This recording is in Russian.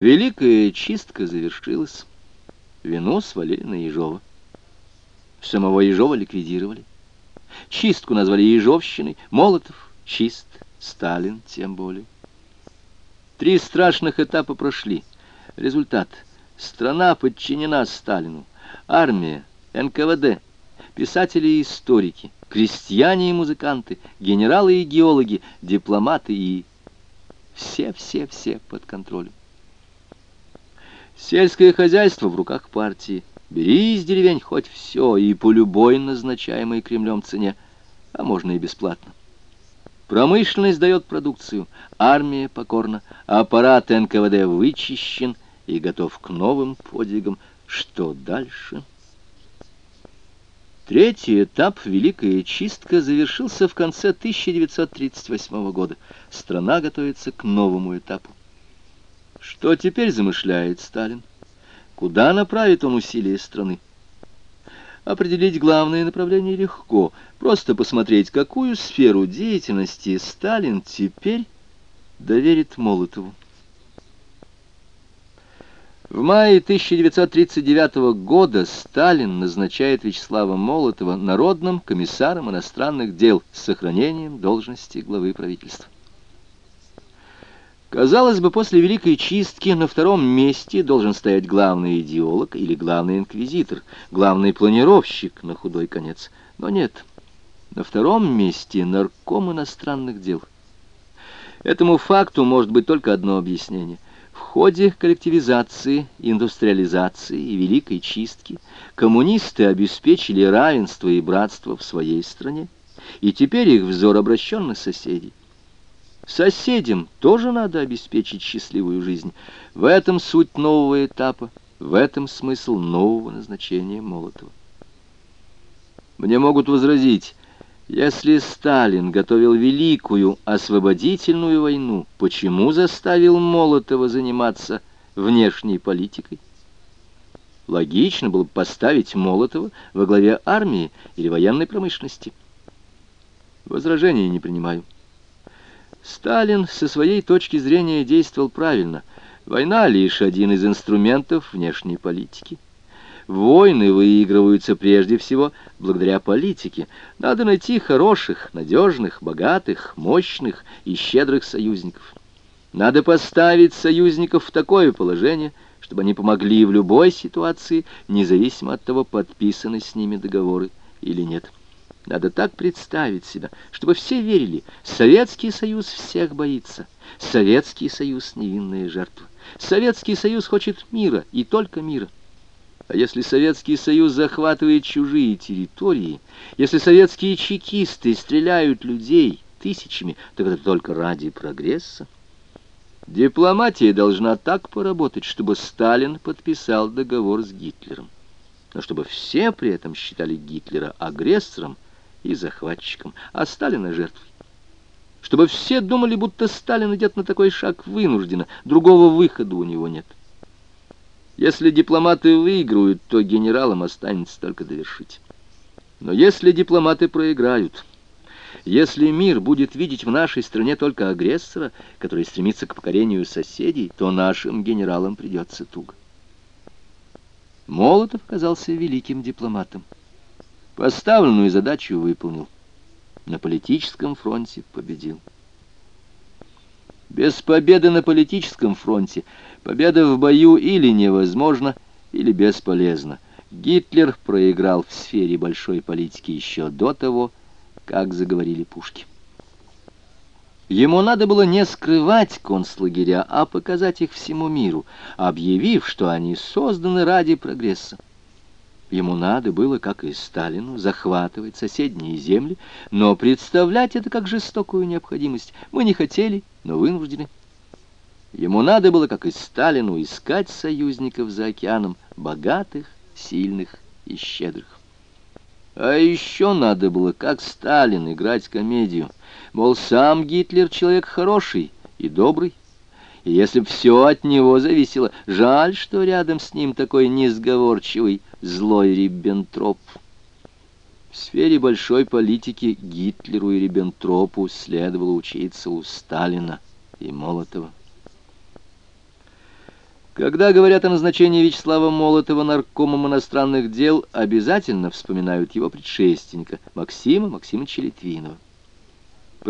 Великая чистка завершилась. Вину свалили на Ежова. Самого Ежова ликвидировали. Чистку назвали Ежовщиной. Молотов чист, Сталин тем более. Три страшных этапа прошли. Результат. Страна подчинена Сталину. Армия, НКВД, писатели и историки, крестьяне и музыканты, генералы и геологи, дипломаты и... Все-все-все под контролем. Сельское хозяйство в руках партии. Бери из деревень хоть все, и по любой назначаемой Кремлем цене, а можно и бесплатно. Промышленность дает продукцию, армия покорна, аппарат НКВД вычищен и готов к новым подвигам. Что дальше? Третий этап «Великая чистка» завершился в конце 1938 года. Страна готовится к новому этапу. Что теперь замышляет Сталин? Куда направит он усилия страны? Определить главное направление легко. Просто посмотреть, какую сферу деятельности Сталин теперь доверит Молотову. В мае 1939 года Сталин назначает Вячеслава Молотова народным комиссаром иностранных дел с сохранением должности главы правительства. Казалось бы, после Великой Чистки на втором месте должен стоять главный идеолог или главный инквизитор, главный планировщик на худой конец. Но нет, на втором месте нарком иностранных дел. Этому факту может быть только одно объяснение. В ходе коллективизации, индустриализации и Великой Чистки коммунисты обеспечили равенство и братство в своей стране, и теперь их взор обращен на соседей. Соседям тоже надо обеспечить счастливую жизнь. В этом суть нового этапа, в этом смысл нового назначения Молотова. Мне могут возразить, если Сталин готовил великую освободительную войну, почему заставил Молотова заниматься внешней политикой? Логично было бы поставить Молотова во главе армии или военной промышленности. Возражений не принимаю. Сталин со своей точки зрения действовал правильно. Война — лишь один из инструментов внешней политики. Войны выигрываются прежде всего благодаря политике. Надо найти хороших, надежных, богатых, мощных и щедрых союзников. Надо поставить союзников в такое положение, чтобы они помогли в любой ситуации, независимо от того, подписаны с ними договоры или нет. Надо так представить себя, чтобы все верили, Советский Союз всех боится, Советский Союз — невинная жертва. Советский Союз хочет мира, и только мира. А если Советский Союз захватывает чужие территории, если советские чекисты стреляют людей тысячами, так это только ради прогресса. Дипломатия должна так поработать, чтобы Сталин подписал договор с Гитлером. Но чтобы все при этом считали Гитлера агрессором, и захватчиком, а Сталина жертвой. Чтобы все думали, будто Сталин идет на такой шаг вынужденно, другого выхода у него нет. Если дипломаты выиграют, то генералам останется только довершить. Но если дипломаты проиграют, если мир будет видеть в нашей стране только агрессора, который стремится к покорению соседей, то нашим генералам придется туго. Молотов оказался великим дипломатом. Поставленную задачу выполнил. На политическом фронте победил. Без победы на политическом фронте победа в бою или невозможна, или бесполезна. Гитлер проиграл в сфере большой политики еще до того, как заговорили пушки. Ему надо было не скрывать концлагеря, а показать их всему миру, объявив, что они созданы ради прогресса. Ему надо было, как и Сталину, захватывать соседние земли, но представлять это как жестокую необходимость. Мы не хотели, но вынуждены. Ему надо было, как и Сталину, искать союзников за океаном, богатых, сильных и щедрых. А еще надо было, как Сталин, играть комедию. Мол, сам Гитлер человек хороший и добрый, и если б все от него зависело, жаль, что рядом с ним такой несговорчивый, злой Риббентроп. В сфере большой политики Гитлеру и Риббентропу следовало учиться у Сталина и Молотова. Когда говорят о назначении Вячеслава Молотова наркомом иностранных дел, обязательно вспоминают его предшественника Максима Максимовича Литвинова.